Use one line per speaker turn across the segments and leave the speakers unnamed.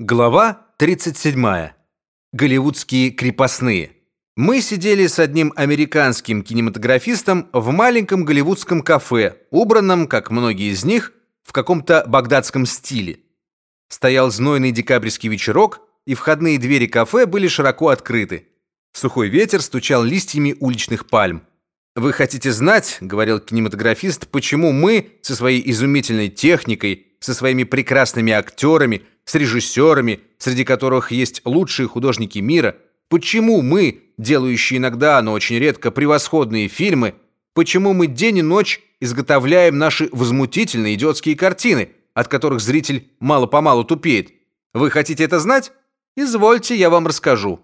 Глава 37. Голливудские крепостные. Мы сидели с одним американским кинематографистом в маленьком голливудском кафе, убранном, как многие из них, в каком-то багдадском стиле. Стоял знойный декабрьский вечерок, и входные двери кафе были широко открыты. Сухой ветер стучал листьями уличных пальм. Вы хотите знать, говорил кинематографист, почему мы со своей изумительной техникой, со своими прекрасными актерами, с режиссерами, среди которых есть лучшие художники мира, почему мы, делающие иногда, но очень редко превосходные фильмы, почему мы день и ночь изготовляем наши возмутительные идиотские картины, от которых зритель мало-помалу тупеет. Вы хотите это знать? Извольте, я вам расскажу.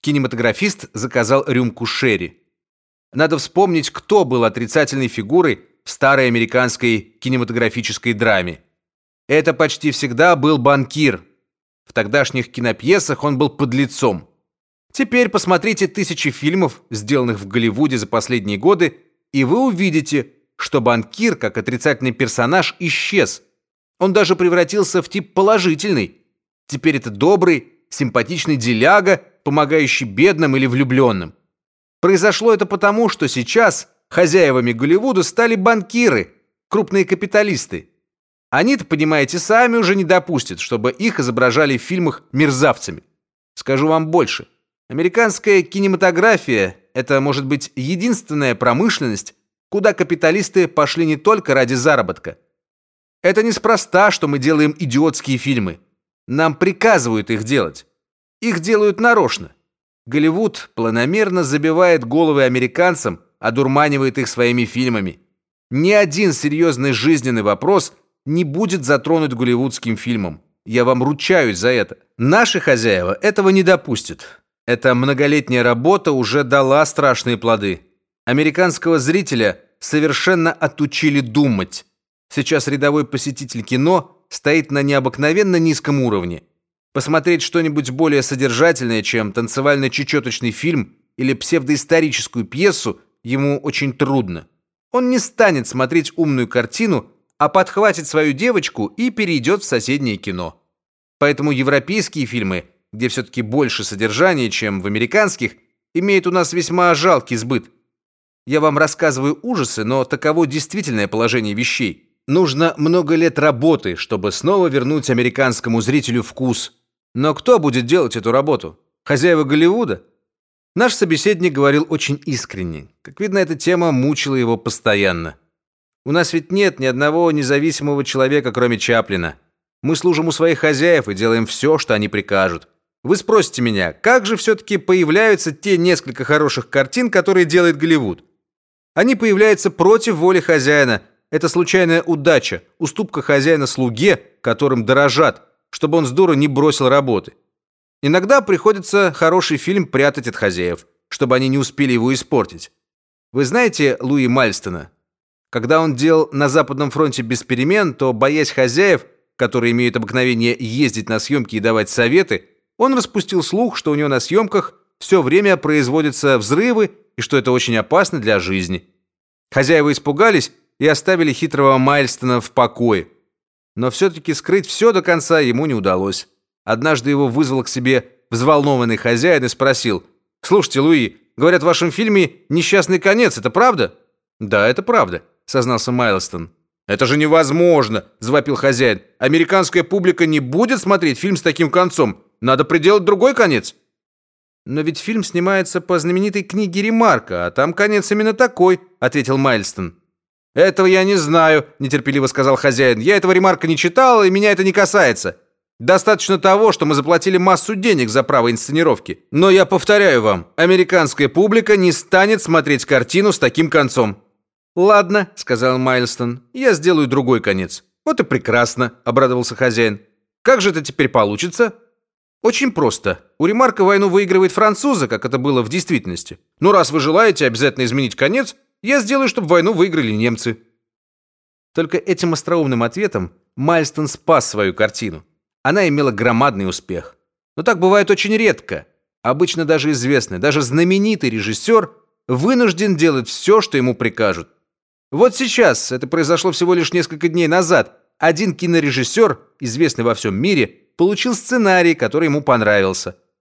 Кинематографист заказал рюмку шерри. Надо вспомнить, кто был отрицательной фигурой в старой американской кинематографической драме. Это почти всегда был банкир. В тогдашних кинопьесах он был подлецом. Теперь посмотрите тысячи фильмов, сделанных в Голливуде за последние годы, и вы увидите, что банкир как отрицательный персонаж исчез. Он даже превратился в тип положительный. Теперь это добрый, симпатичный деляга, помогающий бедным или влюбленным. Произошло это потому, что сейчас хозяевами Голливуда стали банкиры, крупные капиталисты. Они-то, понимаете, сами уже не допустят, чтобы их изображали в фильмах мерзавцами. Скажу вам больше. Американская кинематография это, может быть, единственная промышленность, куда капиталисты пошли не только ради заработка. Это неспроста, что мы делаем идиотские фильмы. Нам приказывают их делать. Их делают нарочно. Голливуд планомерно забивает головы американцам, одурманивает их своими фильмами. Ни один серьезный жизненный вопрос не будет затронут голливудским фильмом. Я вам ручаюсь за это. Наши хозяева этого не допустят. Эта многолетняя работа уже дала страшные плоды. Американского зрителя совершенно отучили думать. Сейчас рядовой посетитель кино стоит на необыкновенно низком уровне. Посмотреть что-нибудь более содержательное, чем танцевально-чечеточный фильм или псевдоисторическую пьесу, ему очень трудно. Он не станет смотреть умную картину а подхватит свою девочку и перейдет в соседнее кино. Поэтому европейские фильмы, где все таки больше содержания, чем в американских, имеют у нас весьма жалкий сбыт. Я вам рассказываю ужасы, но таково действительное положение вещей. Нужно много лет работы, чтобы снова вернуть американскому зрителю вкус. Но кто будет делать эту работу? Хозяева Голливуда? Наш собеседник говорил очень искренне. Как видно, эта тема мучила его постоянно. У нас ведь нет ни одного независимого человека, кроме Чаплина. Мы служим у своих хозяев и делаем все, что они прикажут. Вы спросите меня, как же все таки появляются те несколько хороших картин, которые делает Голливуд? Они появляются против воли хозяина. Это случайная удача, уступка хозяина слуге, которым дорожат, чтобы он с дуру не бросил работы. Иногда приходится хороший фильм прятать от хозяев, чтобы они не успели его испортить. Вы знаете Луи Мальстона? Когда он делал на Западном фронте без перемен, то, боясь хозяев, которые имеют обыкновение ездить на съемки и давать советы, он распустил слух, что у него на съемках все время производятся взрывы и что это очень опасно для жизни. Хозяева испугались и оставили хитрого Майлстона в покое. Но все-таки скрыть все до конца ему не удалось. Однажды его вызвал к себе взволнованный хозяин и спросил, «Слушайте, Луи, говорят, в вашем фильме несчастный конец, это правда?» «Да, это правда сознался Майлстон. Это же невозможно, завопил хозяин. Американская публика не будет смотреть фильм с таким концом. Надо приделать другой конец. Но ведь фильм снимается по знаменитой книге Ремарка, а там конец именно такой, ответил Майлстон. Этого я не знаю, нетерпеливо сказал хозяин. Я этого Ремарка не читал, и меня это не касается. Достаточно того, что мы заплатили массу денег за право инсценировки. Но я повторяю вам, американская публика не станет смотреть картину с таким концом. Ладно, сказал Майлстон. Я сделаю другой конец. Вот и прекрасно, обрадовался хозяин. Как же это теперь получится? Очень просто. У Ремарка войну выигрывает французы, как это было в действительности. Но раз вы желаете обязательно изменить конец, я сделаю, чтобы войну выиграли немцы. Только этим остроумным ответом Майлстон спас свою картину. Она имела громадный успех. Но так бывает очень редко. Обычно даже известный, даже знаменитый режиссер вынужден делать все, что ему прикажут. Вот сейчас, это произошло всего лишь несколько дней назад, один кинорежиссер, известный во всем мире, получил сценарий, который ему понравился.